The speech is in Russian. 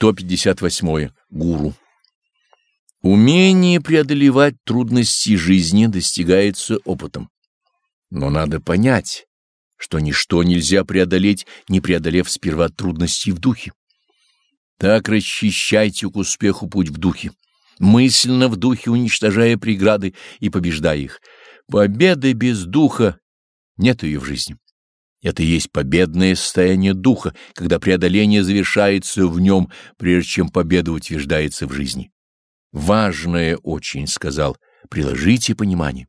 158. Гуру. Умение преодолевать трудности жизни достигается опытом. Но надо понять, что ничто нельзя преодолеть, не преодолев сперва трудностей в духе. Так расчищайте к успеху путь в духе, мысленно в духе уничтожая преграды и побеждая их. Победы без духа нет ее в жизни. Это и есть победное состояние духа, когда преодоление завершается в нем, прежде чем победа утверждается в жизни. Важное очень, сказал, приложите понимание.